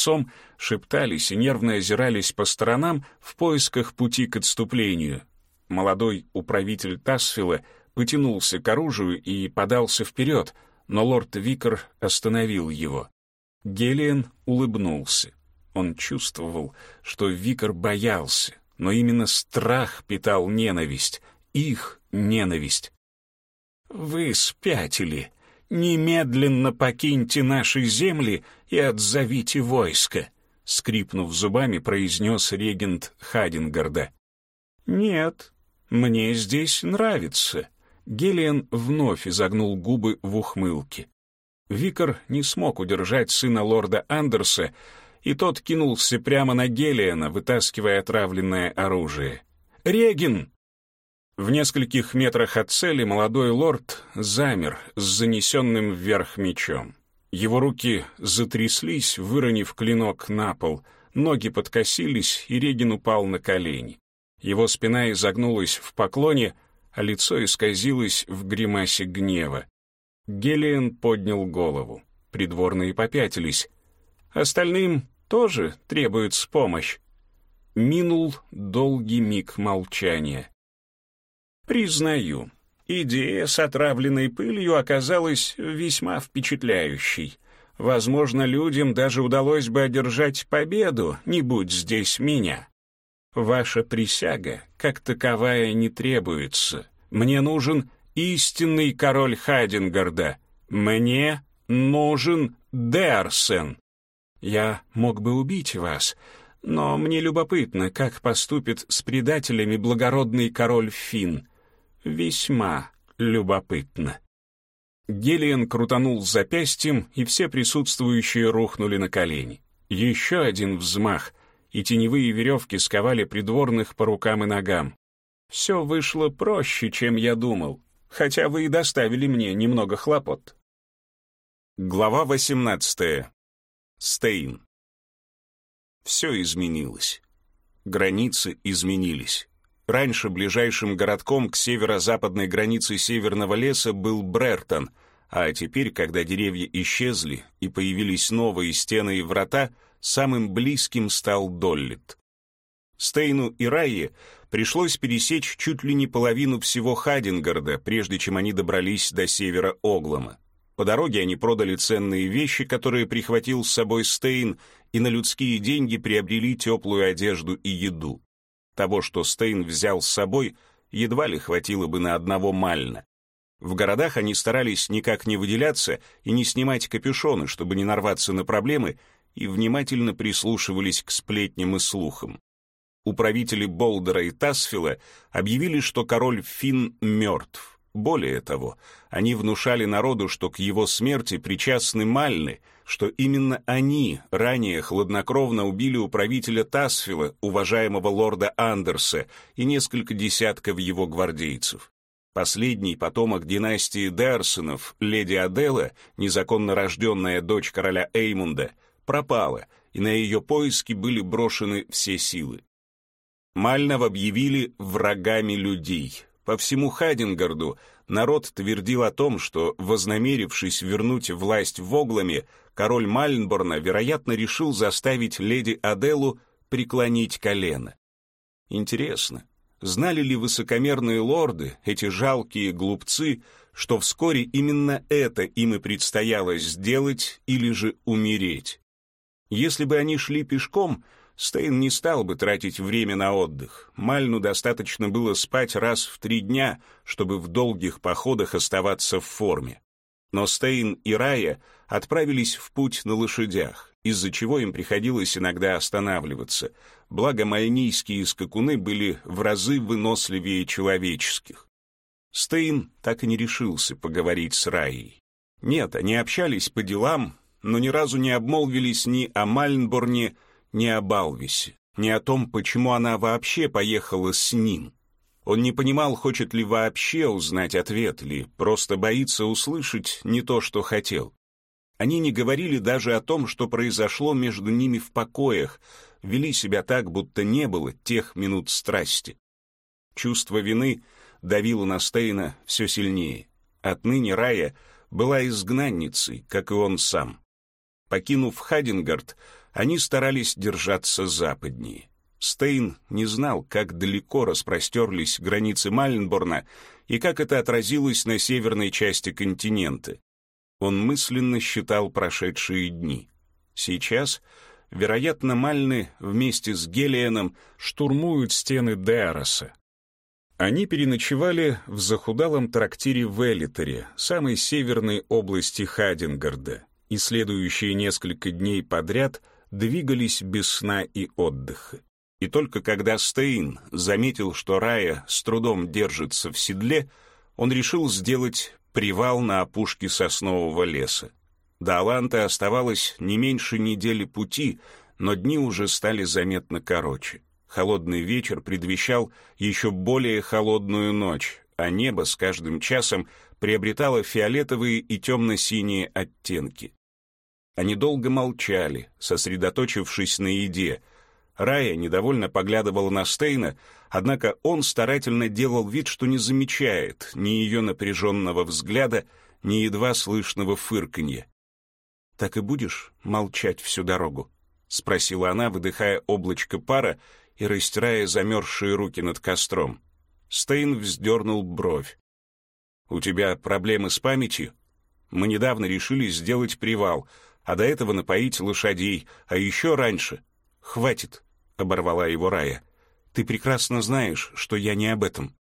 отцом, шептались и нервно озирались по сторонам в поисках пути к отступлению. Молодой управитель Тасфила потянулся к оружию и подался вперед, но лорд Викар остановил его. Гелиан улыбнулся. Он чувствовал, что Викар боялся, но именно страх питал ненависть, их ненависть. «Вы спятили. Немедленно покиньте наши земли и отзовите войско», — скрипнув зубами, произнес регент Хадингарда. «Нет, мне здесь нравится». Гелиан вновь изогнул губы в ухмылке. Викар не смог удержать сына лорда Андерса, и тот кинулся прямо на Гелиана, вытаскивая отравленное оружие. «Реген!» В нескольких метрах от цели молодой лорд замер с занесенным вверх мечом. Его руки затряслись, выронив клинок на пол, ноги подкосились, и Реген упал на колени. Его спина изогнулась в поклоне, а лицо исказилось в гримасе гнева. Гелиан поднял голову. Придворные попятились. Остальным тоже требуется помощь. Минул долгий миг молчания. Признаю, идея с отравленной пылью оказалась весьма впечатляющей. Возможно, людям даже удалось бы одержать победу, не будь здесь меня. Ваша присяга, как таковая, не требуется. Мне нужен истинный король Хайденгарда. Мне нужен Дерсен. Я мог бы убить вас, но мне любопытно, как поступит с предателями благородный король Фин. Весьма любопытно. Гелиан крутанул запястьем, и все присутствующие рухнули на колени. Еще один взмах, и теневые веревки сковали придворных по рукам и ногам. Все вышло проще, чем я думал, хотя вы и доставили мне немного хлопот. Глава 18. Стейн. Все изменилось. Границы изменились. Раньше ближайшим городком к северо-западной границе Северного леса был Брертон, а теперь, когда деревья исчезли и появились новые стены и врата, самым близким стал Доллит. Стейну и Райе пришлось пересечь чуть ли не половину всего Хадингарда, прежде чем они добрались до севера Оглома. По дороге они продали ценные вещи, которые прихватил с собой Стейн, и на людские деньги приобрели теплую одежду и еду. Того, что Стейн взял с собой, едва ли хватило бы на одного Мальна. В городах они старались никак не выделяться и не снимать капюшоны, чтобы не нарваться на проблемы, и внимательно прислушивались к сплетням и слухам. Управители Болдера и Тасфила объявили, что король Финн мертв. Более того, они внушали народу, что к его смерти причастны Мальны, что именно они ранее хладнокровно убили управителя Тасфила, уважаемого лорда Андерса, и несколько десятков его гвардейцев. Последний потомок династии Дерсонов, леди Адела, незаконно рожденная дочь короля Эймунда, пропала, и на ее поиски были брошены все силы. Мальнов объявили врагами людей. По всему Хадингарду народ твердил о том, что, вознамерившись вернуть власть в Огламе, король Мальнборна, вероятно, решил заставить леди Аделу преклонить колено. Интересно, знали ли высокомерные лорды, эти жалкие глупцы, что вскоре именно это им и предстояло сделать или же умереть? Если бы они шли пешком, Стейн не стал бы тратить время на отдых. Мальну достаточно было спать раз в три дня, чтобы в долгих походах оставаться в форме. Но Стейн и Рая отправились в путь на лошадях, из-за чего им приходилось иногда останавливаться, благо майнийские скакуны были в разы выносливее человеческих. Стейн так и не решился поговорить с Раей. Нет, они общались по делам, но ни разу не обмолвились ни о Мальнборне, ни о Балвисе, ни о том, почему она вообще поехала с ним. Он не понимал, хочет ли вообще узнать ответ, ли просто боится услышать не то, что хотел. Они не говорили даже о том, что произошло между ними в покоях, вели себя так, будто не было тех минут страсти. Чувство вины давило на Стейна все сильнее. Отныне Рая была изгнанницей, как и он сам. Покинув Хадингард, они старались держаться западнее. Стейн не знал, как далеко распростерлись границы Маленборна и как это отразилось на северной части континента. Он мысленно считал прошедшие дни. Сейчас, вероятно, Мальны вместе с Гелианом штурмуют стены Деароса. Они переночевали в захудалом трактире в Элитере, самой северной области Хадингарда, и следующие несколько дней подряд двигались без сна и отдыха. И только когда Стейн заметил, что Рая с трудом держится в седле, он решил сделать привал на опушке соснового леса. До Аланта оставалось не меньше недели пути, но дни уже стали заметно короче. Холодный вечер предвещал еще более холодную ночь, а небо с каждым часом приобретало фиолетовые и темно-синие оттенки. Они долго молчали, сосредоточившись на еде, Рая недовольно поглядывала на Стейна, однако он старательно делал вид, что не замечает ни ее напряженного взгляда, ни едва слышного фырканья. «Так и будешь молчать всю дорогу?» — спросила она, выдыхая облачко пара и растирая замерзшие руки над костром. Стейн вздернул бровь. «У тебя проблемы с памятью? Мы недавно решили сделать привал, а до этого напоить лошадей, а еще раньше. Хватит, оборвала его Рая. «Ты прекрасно знаешь, что я не об этом».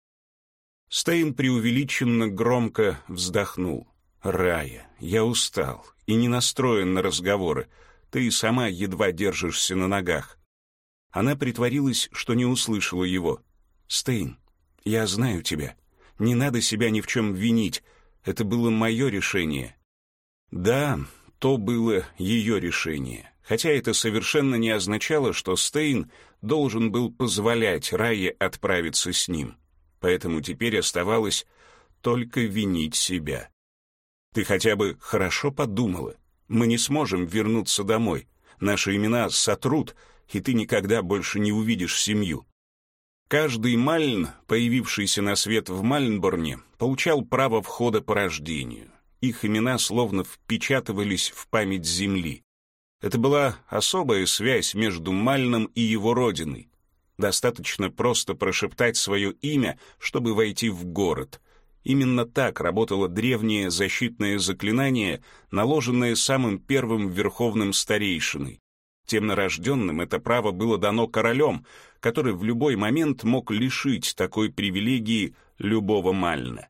Стейн преувеличенно громко вздохнул. «Рая, я устал и не настроен на разговоры. Ты и сама едва держишься на ногах». Она притворилась, что не услышала его. «Стейн, я знаю тебя. Не надо себя ни в чем винить. Это было мое решение». «Да, то было ее решение хотя это совершенно не означало, что Стейн должен был позволять Рае отправиться с ним. Поэтому теперь оставалось только винить себя. «Ты хотя бы хорошо подумала. Мы не сможем вернуться домой. Наши имена сотрут, и ты никогда больше не увидишь семью». Каждый Мальн, появившийся на свет в Мальнборне, получал право входа по рождению. Их имена словно впечатывались в память земли. Это была особая связь между Мальном и его родиной. Достаточно просто прошептать свое имя, чтобы войти в город. Именно так работало древнее защитное заклинание, наложенное самым первым верховным старейшиной. Темнорожденным это право было дано королем, который в любой момент мог лишить такой привилегии любого Мальна.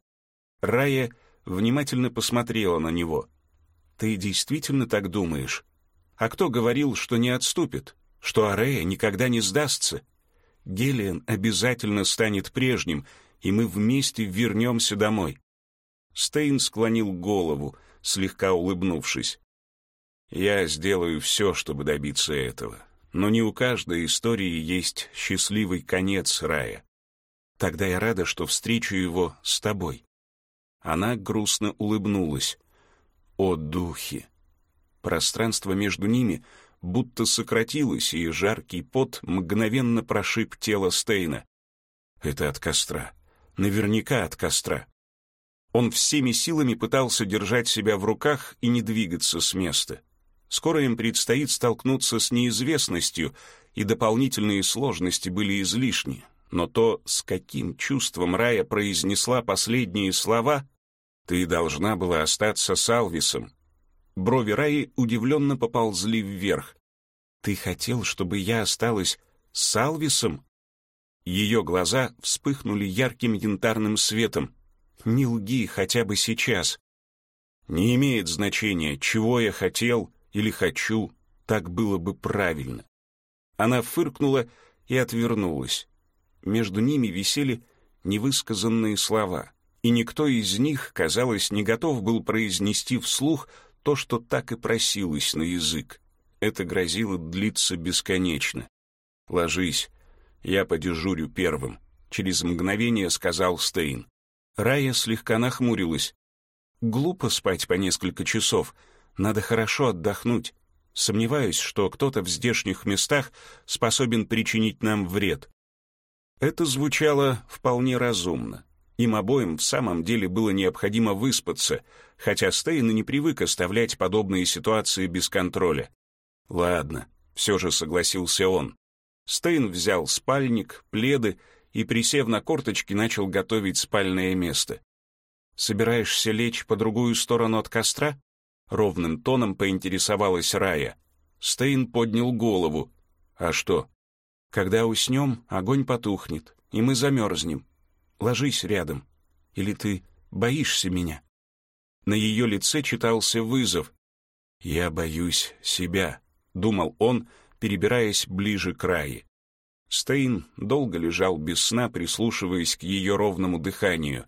Рая внимательно посмотрела на него. «Ты действительно так думаешь?» А кто говорил, что не отступит, что Арея никогда не сдастся? Гелиан обязательно станет прежним, и мы вместе вернемся домой. Стейн склонил голову, слегка улыбнувшись. «Я сделаю все, чтобы добиться этого. Но не у каждой истории есть счастливый конец рая. Тогда я рада, что встречу его с тобой». Она грустно улыбнулась. «О, духи! Пространство между ними будто сократилось, и жаркий пот мгновенно прошиб тело Стейна. Это от костра. Наверняка от костра. Он всеми силами пытался держать себя в руках и не двигаться с места. Скоро им предстоит столкнуться с неизвестностью, и дополнительные сложности были излишни. Но то, с каким чувством Рая произнесла последние слова, «Ты должна была остаться с Алвисом», Брови Раи удивленно поползли вверх. «Ты хотел, чтобы я осталась с Алвисом?» Ее глаза вспыхнули ярким янтарным светом. «Не лги хотя бы сейчас». «Не имеет значения, чего я хотел или хочу, так было бы правильно». Она фыркнула и отвернулась. Между ними висели невысказанные слова, и никто из них, казалось, не готов был произнести вслух то, что так и просилось на язык. Это грозило длиться бесконечно. «Ложись, я подежурю первым», — через мгновение сказал Стейн. Рая слегка нахмурилась. «Глупо спать по несколько часов. Надо хорошо отдохнуть. Сомневаюсь, что кто-то в здешних местах способен причинить нам вред». Это звучало вполне разумно. Им обоим в самом деле было необходимо выспаться, хотя Стейн и не привык оставлять подобные ситуации без контроля. «Ладно», все же согласился он. Стейн взял спальник, пледы и, присев на корточки, начал готовить спальное место. «Собираешься лечь по другую сторону от костра?» Ровным тоном поинтересовалась Рая. Стейн поднял голову. «А что?» «Когда уснем, огонь потухнет, и мы замерзнем. Ложись рядом. Или ты боишься меня?» На ее лице читался вызов. «Я боюсь себя», — думал он, перебираясь ближе к Рае. Стейн долго лежал без сна, прислушиваясь к ее ровному дыханию.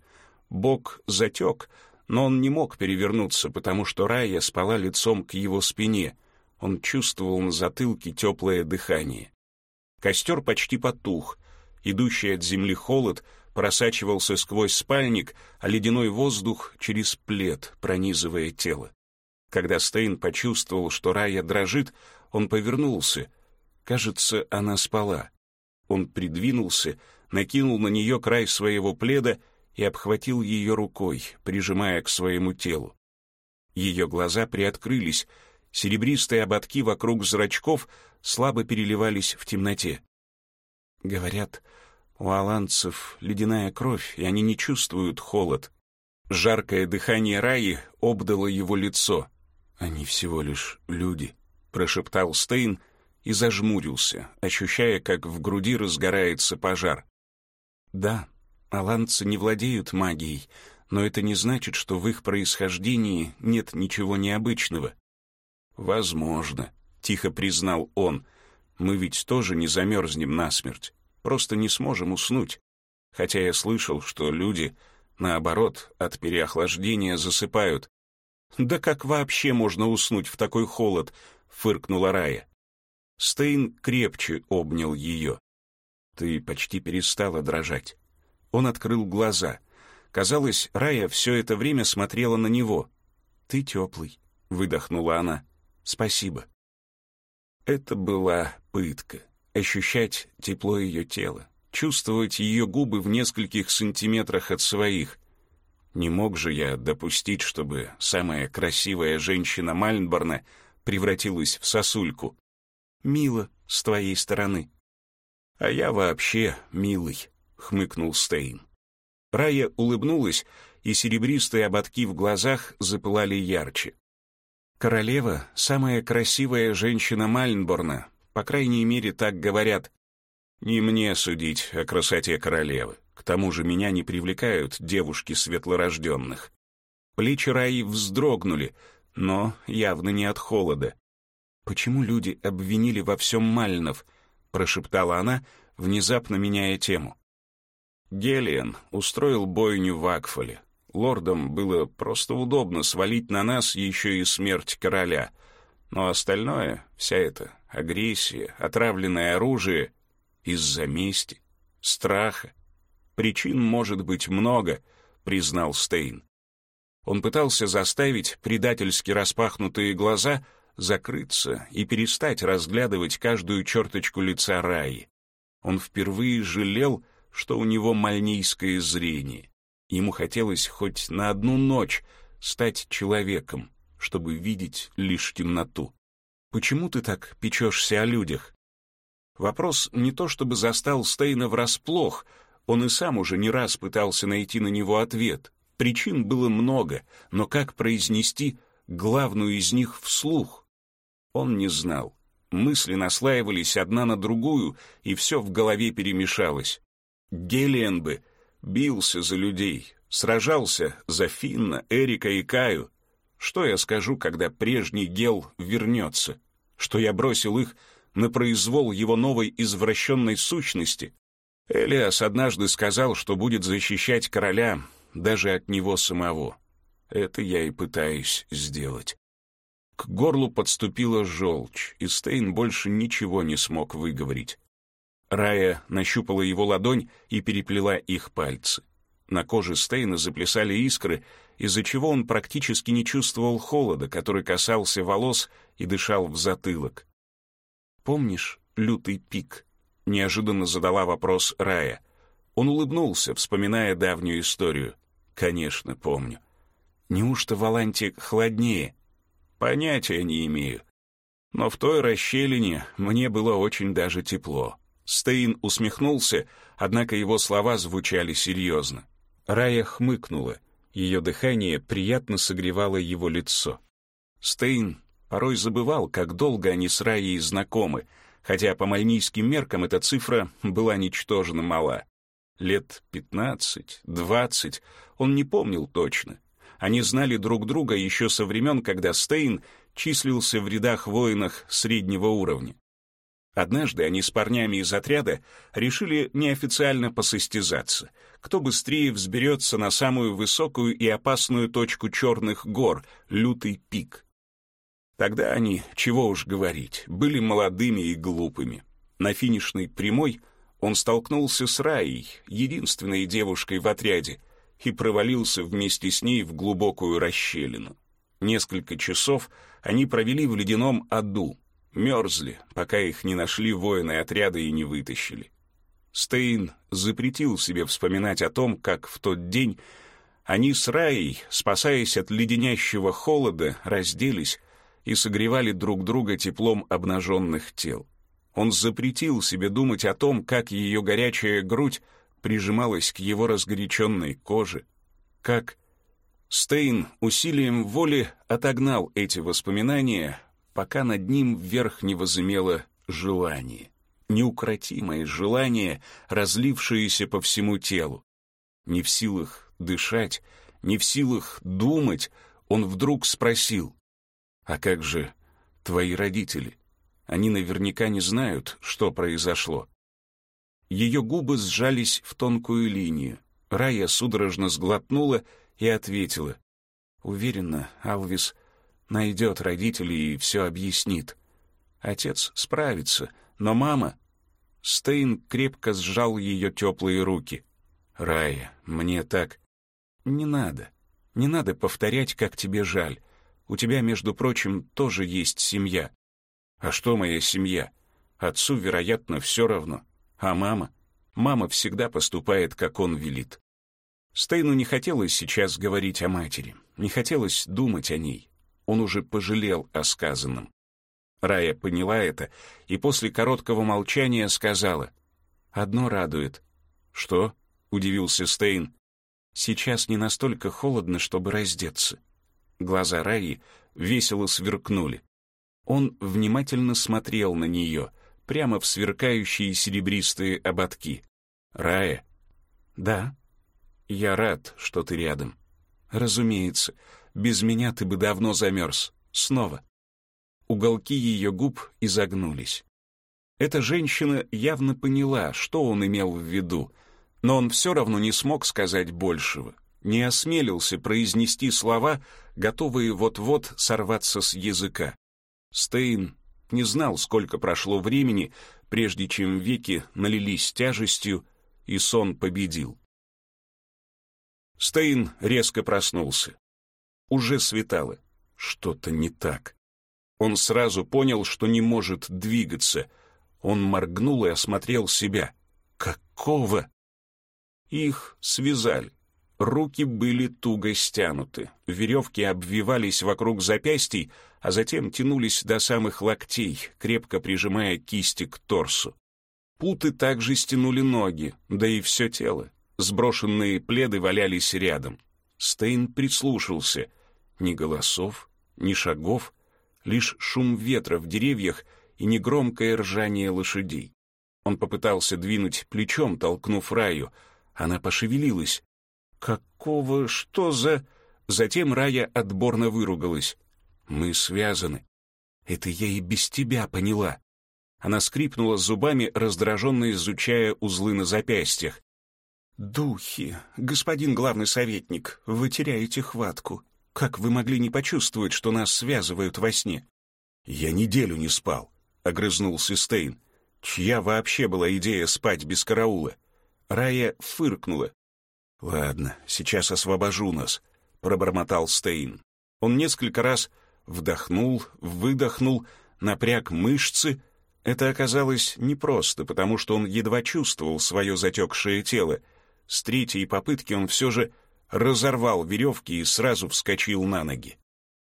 Бок затек, но он не мог перевернуться, потому что Рая спала лицом к его спине. Он чувствовал на затылке теплое дыхание. Костер почти потух. Идущий от земли холод просачивался сквозь спальник, а ледяной воздух через плед, пронизывая тело. Когда Стейн почувствовал, что Рая дрожит, он повернулся. Кажется, она спала. Он придвинулся, накинул на нее край своего пледа и обхватил ее рукой, прижимая к своему телу. Ее глаза приоткрылись, серебристые ободки вокруг зрачков слабо переливались в темноте. Говорят, у аланцев ледяная кровь, и они не чувствуют холод. Жаркое дыхание Раи обдало его лицо. «Они всего лишь люди», — прошептал Стейн и зажмурился, ощущая, как в груди разгорается пожар. «Да, аланцы не владеют магией, но это не значит, что в их происхождении нет ничего необычного». «Возможно», — тихо признал он, — «мы ведь тоже не замерзнем насмерть, просто не сможем уснуть. Хотя я слышал, что люди, наоборот, от переохлаждения засыпают, «Да как вообще можно уснуть в такой холод?» — фыркнула Рая. Стейн крепче обнял ее. «Ты почти перестала дрожать». Он открыл глаза. Казалось, Рая все это время смотрела на него. «Ты теплый», — выдохнула она. «Спасибо». Это была пытка. Ощущать тепло ее тела, чувствовать ее губы в нескольких сантиметрах от своих, не мог же я допустить, чтобы самая красивая женщина Мальнборна превратилась в сосульку. Мило с твоей стороны. А я вообще милый, хмыкнул Стейн. Рая улыбнулась, и серебристые ободки в глазах запылали ярче. Королева — самая красивая женщина Мальнборна, по крайней мере, так говорят. Не мне судить о красоте королевы. К тому же меня не привлекают девушки светлорожденных. Плечи Раи вздрогнули, но явно не от холода. «Почему люди обвинили во всем Мальнов?» — прошептала она, внезапно меняя тему. Гелиан устроил бойню в Акфоле. Лордам было просто удобно свалить на нас еще и смерть короля. Но остальное, вся эта агрессия, отравленное оружие, из-за мести, страха, Причин может быть много, признал Стейн. Он пытался заставить предательски распахнутые глаза закрыться и перестать разглядывать каждую черточку лица Раи. Он впервые жалел, что у него мальнийское зрение. Ему хотелось хоть на одну ночь стать человеком, чтобы видеть лишь темноту. «Почему ты так печешься о людях?» Вопрос не то чтобы застал Стейна врасплох — он и сам уже не раз пытался найти на него ответ. Причин было много, но как произнести главную из них вслух? Он не знал. Мысли наслаивались одна на другую, и все в голове перемешалось. Гелиан бы бился за людей, сражался за Финна, Эрика и Каю. Что я скажу, когда прежний Гел вернется? Что я бросил их на произвол его новой извращенной сущности? Элиас однажды сказал, что будет защищать короля даже от него самого. Это я и пытаюсь сделать. К горлу подступила желчь, и Стейн больше ничего не смог выговорить. Рая нащупала его ладонь и переплела их пальцы. На коже Стейна заплясали искры, из-за чего он практически не чувствовал холода, который касался волос и дышал в затылок. «Помнишь лютый пик?» — неожиданно задала вопрос Рая. Он улыбнулся, вспоминая давнюю историю. «Конечно, помню. Неужто в холоднее?» «Понятия не имею. Но в той расщелине мне было очень даже тепло. Стейн усмехнулся, однако его слова звучали серьезно. Рая хмыкнула. Ее дыхание приятно согревало его лицо. Стейн порой забывал, как долго они с Раей знакомы, хотя по мальнийским меркам эта цифра была ничтожно мала. Лет пятнадцать, двадцать, он не помнил точно. Они знали друг друга еще со времен, когда Стейн числился в рядах воинах среднего уровня. Однажды они с парнями из отряда решили неофициально посостязаться, кто быстрее взберется на самую высокую и опасную точку черных гор — Лютый пик. Тогда они, чего уж говорить, были молодыми и глупыми. На финишной прямой он столкнулся с Раей, единственной девушкой в отряде, и провалился вместе с ней в глубокую расщелину. Несколько часов они провели в ледяном аду, мерзли, пока их не нашли воины отряда и не вытащили. Стейн запретил себе вспоминать о том, как в тот день они с Раей, спасаясь от леденящего холода, разделись и согревали друг друга теплом обнаженных тел. Он запретил себе думать о том, как ее горячая грудь прижималась к его разгоряченной коже, как Стейн усилием воли отогнал эти воспоминания, пока над ним вверх не возымело желание. Неукротимое желание, разлившееся по всему телу. Не в силах дышать, не в силах думать, он вдруг спросил, «А как же твои родители? Они наверняка не знают, что произошло». Ее губы сжались в тонкую линию. Рая судорожно сглотнула и ответила. Уверена, Алвис найдет родителей и все объяснит. Отец справится, но мама... Стейн крепко сжал ее теплые руки. «Рая, мне так...» «Не надо. Не надо повторять, как тебе жаль. У тебя, между прочим, тоже есть семья». «А что моя семья? Отцу, вероятно, все равно. А мама? Мама всегда поступает, как он велит». Стейну не хотелось сейчас говорить о матери, не хотелось думать о ней. Он уже пожалел о сказанном. Рая поняла это и после короткого молчания сказала, «Одно радует». «Что?» — удивился Стейн. «Сейчас не настолько холодно, чтобы раздеться». Глаза Раи весело сверкнули. Он внимательно смотрел на нее, прямо в сверкающие серебристые ободки. «Рая?» «Да», я рад, что ты рядом. Разумеется, без меня ты бы давно замерз. Снова. Уголки ее губ изогнулись. Эта женщина явно поняла, что он имел в виду, но он все равно не смог сказать большего, не осмелился произнести слова, готовые вот-вот сорваться с языка. Стейн не знал, сколько прошло времени, прежде чем веки налились тяжестью, и сон победил. Стейн резко проснулся. Уже светало. Что-то не так. Он сразу понял, что не может двигаться. Он моргнул и осмотрел себя. Какого? Их связали. Руки были туго стянуты, веревки обвивались вокруг запястий, а затем тянулись до самых локтей, крепко прижимая кисти к торсу. Путы также стянули ноги, да и все тело. Сброшенные пледы валялись рядом. Стейн прислушался. Ни голосов, ни шагов, лишь шум ветра в деревьях и негромкое ржание лошадей. Он попытался двинуть плечом, толкнув Раю. Она пошевелилась. «Какого? Что за...» Затем Рая отборно выругалась. «Мы связаны. Это я и без тебя поняла». Она скрипнула зубами, раздраженно изучая узлы на запястьях. «Духи, господин главный советник, вы теряете хватку. Как вы могли не почувствовать, что нас связывают во сне?» «Я неделю не спал», — огрызнулся Стейн. «Чья вообще была идея спать без караула?» Рая фыркнула. «Ладно, сейчас освобожу нас», — пробормотал Стейн. Он несколько раз вдохнул, выдохнул, напряг мышцы. Это оказалось непросто, потому что он едва чувствовал свое затекшее тело — с третьей попытки он все же разорвал веревки и сразу вскочил на ноги.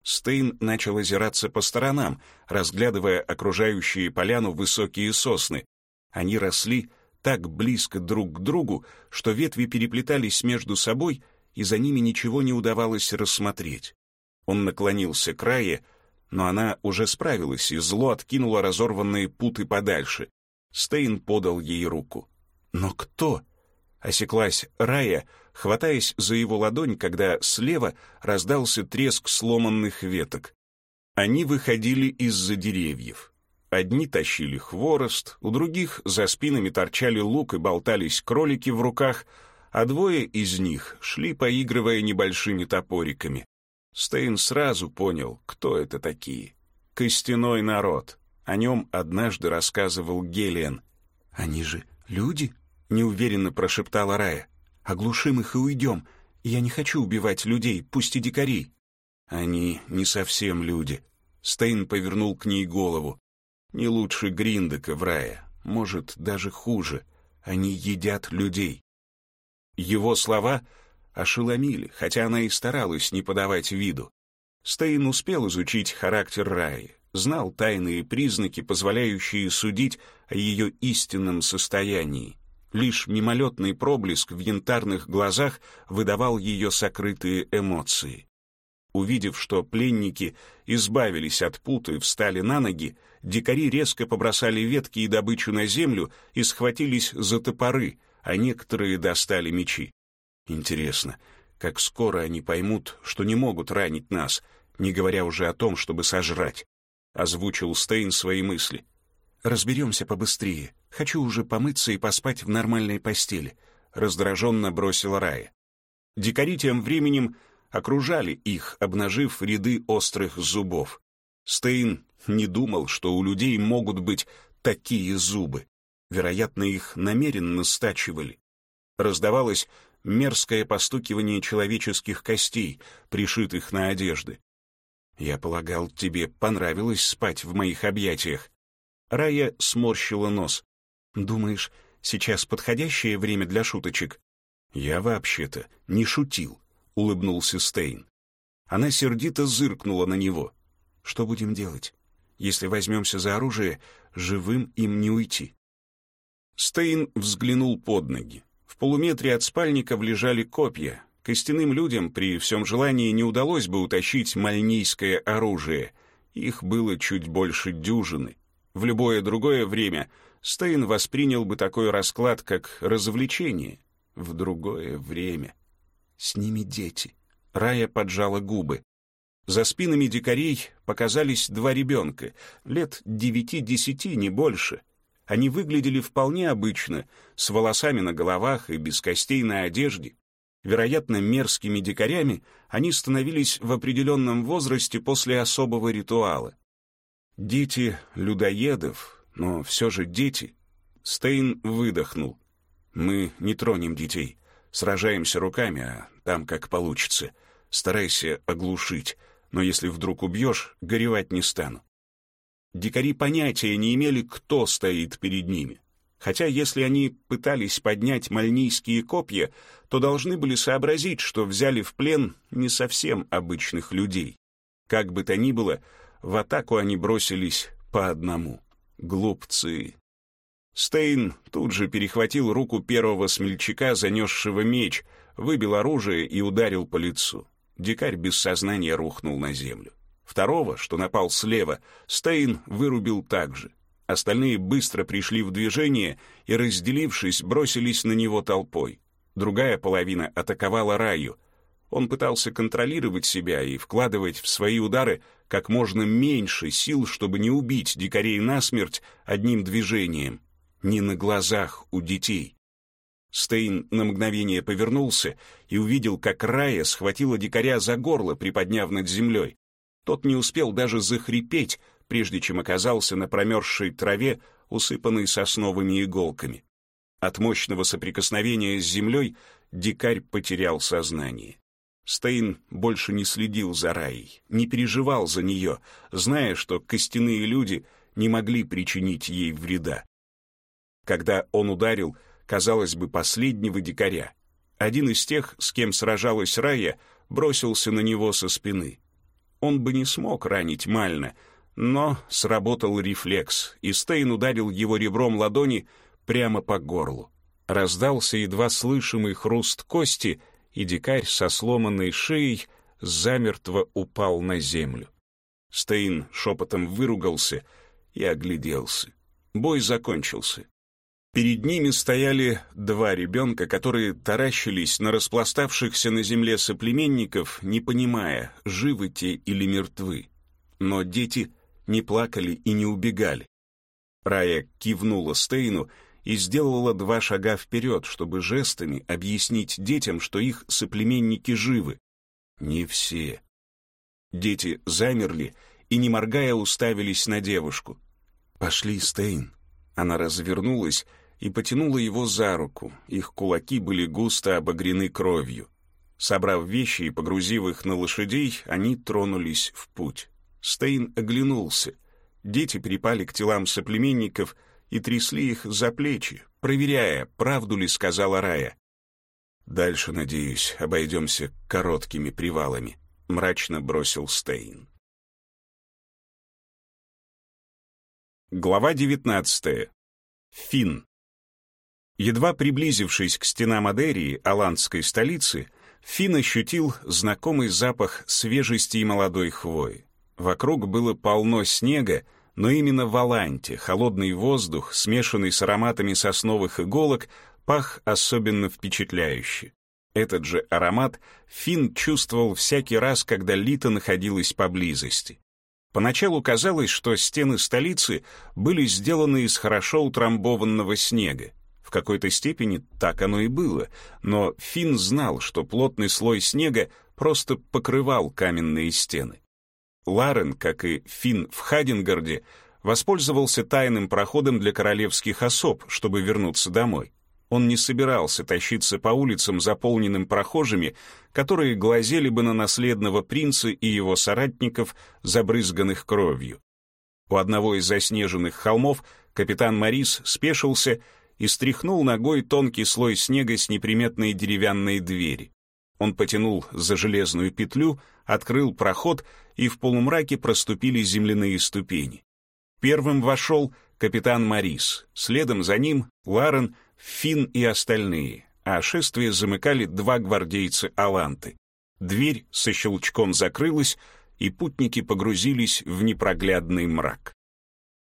Стейн начал озираться по сторонам, разглядывая окружающие поляну высокие сосны. Они росли так близко друг к другу, что ветви переплетались между собой, и за ними ничего не удавалось рассмотреть. Он наклонился к Рае, но она уже справилась и зло откинула разорванные путы подальше. Стейн подал ей руку. «Но кто?» — осеклась Рая, хватаясь за его ладонь, когда слева раздался треск сломанных веток. Они выходили из-за деревьев. Одни тащили хворост, у других за спинами торчали лук и болтались кролики в руках, а двое из них шли, поигрывая небольшими топориками. Стейн сразу понял, кто это такие. Костяной народ. О нем однажды рассказывал Гелиан. «Они же люди?» — неуверенно прошептала Рая. «Оглушим их и уйдем. Я не хочу убивать людей, пусть и дикари». «Они не совсем люди». Стейн повернул к ней голову. «Не лучше Гриндека в рае, может, даже хуже. Они едят людей». Его слова ошеломили, хотя она и старалась не подавать виду. Стейн успел изучить характер Раи, знал тайные признаки, позволяющие судить о ее истинном состоянии. Лишь мимолетный проблеск в янтарных глазах выдавал ее сокрытые эмоции. Увидев, что пленники избавились от пут и встали на ноги, дикари резко побросали ветки и добычу на землю и схватились за топоры, а некоторые достали мечи. Интересно, как скоро они поймут, что не могут ранить нас, не говоря уже о том, чтобы сожрать. Озвучил Стейн свои мысли. «Разберемся побыстрее. Хочу уже помыться и поспать в нормальной постели», — раздраженно бросила Рая. Дикари тем временем окружали их, обнажив ряды острых зубов. Стейн не думал, что у людей могут быть такие зубы. Вероятно, их намеренно стачивали. Раздавалось мерзкое постукивание человеческих костей, пришитых на одежды. «Я полагал, тебе понравилось спать в моих объятиях». Рая сморщила нос. «Думаешь, сейчас подходящее время для шуточек?» «Я вообще-то не шутил», — улыбнулся Стейн. Она сердито зыркнула на него. «Что будем делать? Если возьмемся за оружие, живым им не уйти». Стейн взглянул под ноги. В полуметре от спальников лежали копья. Костяным людям при всем желании не удалось бы утащить мальнийское оружие. Их было чуть больше дюжины. В любое другое время Стейн воспринял бы такой расклад как развлечение. В другое время. С ними дети. Рая поджала губы. За спинами дикарей показались два ребенка, лет девяти-десяти, не больше. Они выглядели вполне обычно, с волосами на головах и без костей на одежде. Вероятно, мерзкими дикарями они становились в определенном возрасте после особого ритуала. Дети людоедов, но все же дети. Стейн выдохнул. Мы не тронем детей. Сражаемся руками, а там как получится. Старайся оглушить, но если вдруг убьешь, горевать не стану. Дикари понятия не имели, кто стоит перед ними. Хотя если они пытались поднять мальнийские копья, то должны были сообразить, что взяли в плен не совсем обычных людей. Как бы то ни было, в атаку они бросились по одному. Глупцы. Стейн тут же перехватил руку первого смельчака, занесшего меч, выбил оружие и ударил по лицу. Дикарь без сознания рухнул на землю. Второго, что напал слева, Стейн вырубил также. Остальные быстро пришли в движение и, разделившись, бросились на него толпой. Другая половина атаковала Раю. Он пытался контролировать себя и вкладывать в свои удары как можно меньше сил, чтобы не убить дикарей насмерть одним движением. Не на глазах у детей. Стейн на мгновение повернулся и увидел, как Рая схватила дикаря за горло, приподняв над землей. Тот не успел даже захрипеть, прежде чем оказался на промерзшей траве, усыпанной сосновыми иголками. От мощного соприкосновения с землей дикарь потерял сознание. Стейн больше не следил за Раей, не переживал за нее, зная, что костяные люди не могли причинить ей вреда. Когда он ударил, казалось бы, последнего дикаря, один из тех, с кем сражалась Рая, бросился на него со спины. Он бы не смог ранить Мальна, но сработал рефлекс, и Стейн ударил его ребром ладони прямо по горлу. Раздался едва слышимый хруст кости, и дикарь со сломанной шеей замертво упал на землю. Стейн шепотом выругался и огляделся. Бой закончился. Перед ними стояли два ребенка, которые таращились на распластавшихся на земле соплеменников, не понимая, живы те или мертвы. Но дети не плакали и не убегали. Рая кивнула Стейну и сделала два шага вперед, чтобы жестами объяснить детям, что их соплеменники живы. Не все. Дети замерли и, не моргая, уставились на девушку. «Пошли, Стейн». Она развернулась и потянула его за руку. Их кулаки были густо обогрены кровью. Собрав вещи и погрузив их на лошадей, они тронулись в путь. Стейн оглянулся. Дети припали к телам соплеменников и трясли их за плечи, проверяя, правду ли сказала Рая. «Дальше, надеюсь, обойдемся короткими привалами», — мрачно бросил Стейн. Глава 19. Фин. Едва приблизившись к стенам Адерии, аландской столицы, Фин ощутил знакомый запах свежести и молодой хвои. Вокруг было полно снега, но именно в Аланте холодный воздух, смешанный с ароматами сосновых иголок, пах особенно впечатляюще. Этот же аромат Фин чувствовал всякий раз, когда Лита находилась поблизости. Поначалу казалось, что стены столицы были сделаны из хорошо утрамбованного снега. В какой-то степени так оно и было, но Финн знал, что плотный слой снега просто покрывал каменные стены. Ларен, как и Финн в Хадингарде, воспользовался тайным проходом для королевских особ, чтобы вернуться домой. Он не собирался тащиться по улицам, заполненным прохожими, которые глазели бы на наследного принца и его соратников, забрызганных кровью. У одного из заснеженных холмов капитан Морис спешился и стряхнул ногой тонкий слой снега с неприметной деревянной двери. Он потянул за железную петлю, открыл проход, и в полумраке проступили земляные ступени. Первым вошел капитан Морис, следом за ним Ларен — Фин и остальные, а шествие замыкали два гвардейца Аланты. Дверь со щелчком закрылась, и путники погрузились в непроглядный мрак.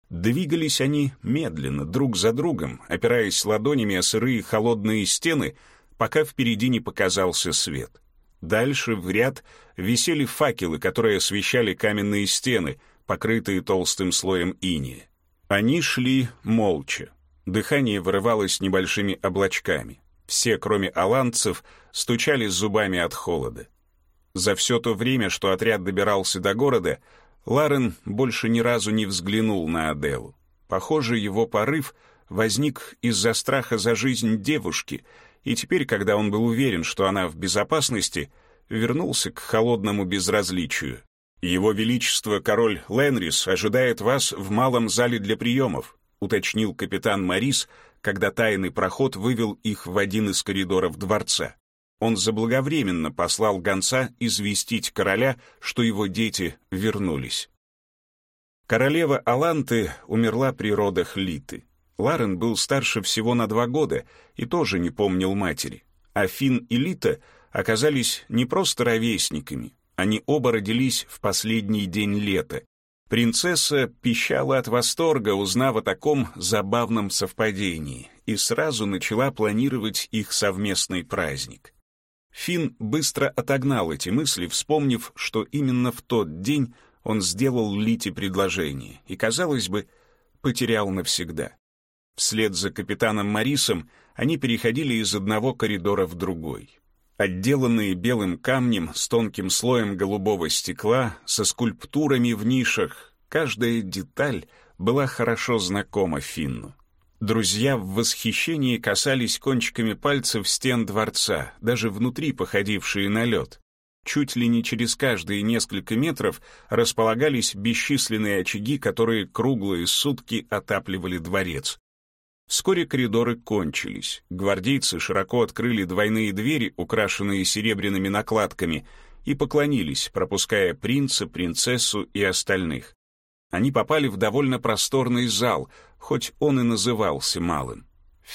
Двигались они медленно, друг за другом, опираясь ладонями о сырые холодные стены, пока впереди не показался свет. Дальше в ряд висели факелы, которые освещали каменные стены, покрытые толстым слоем иния. Они шли молча, Дыхание вырывалось небольшими облачками. Все, кроме аланцев, стучали зубами от холода. За все то время, что отряд добирался до города, Ларен больше ни разу не взглянул на Аделу. Похоже, его порыв возник из-за страха за жизнь девушки, и теперь, когда он был уверен, что она в безопасности, вернулся к холодному безразличию. «Его Величество король Ленрис ожидает вас в малом зале для приемов уточнил капитан Марис, когда тайный проход вывел их в один из коридоров дворца. Он заблаговременно послал гонца известить короля, что его дети вернулись. Королева Аланты умерла при родах Литы. Ларен был старше всего на два года и тоже не помнил матери. А Фин и Лита оказались не просто ровесниками, они оба родились в последний день лета, Принцесса пищала от восторга, узнав о таком забавном совпадении, и сразу начала планировать их совместный праздник. Финн быстро отогнал эти мысли, вспомнив, что именно в тот день он сделал Лите предложение и, казалось бы, потерял навсегда. Вслед за капитаном Марисом они переходили из одного коридора в другой. Отделанные белым камнем с тонким слоем голубого стекла, со скульптурами в нишах, каждая деталь была хорошо знакома Финну. Друзья в восхищении касались кончиками пальцев стен дворца, даже внутри походившие на лед. Чуть ли не через каждые несколько метров располагались бесчисленные очаги, которые круглые сутки отапливали дворец. Вскоре коридоры кончились. Гвардейцы широко открыли двойные двери, украшенные серебряными накладками, и поклонились, пропуская принца, принцессу и остальных. Они попали в довольно просторный зал, хоть он и назывался малым.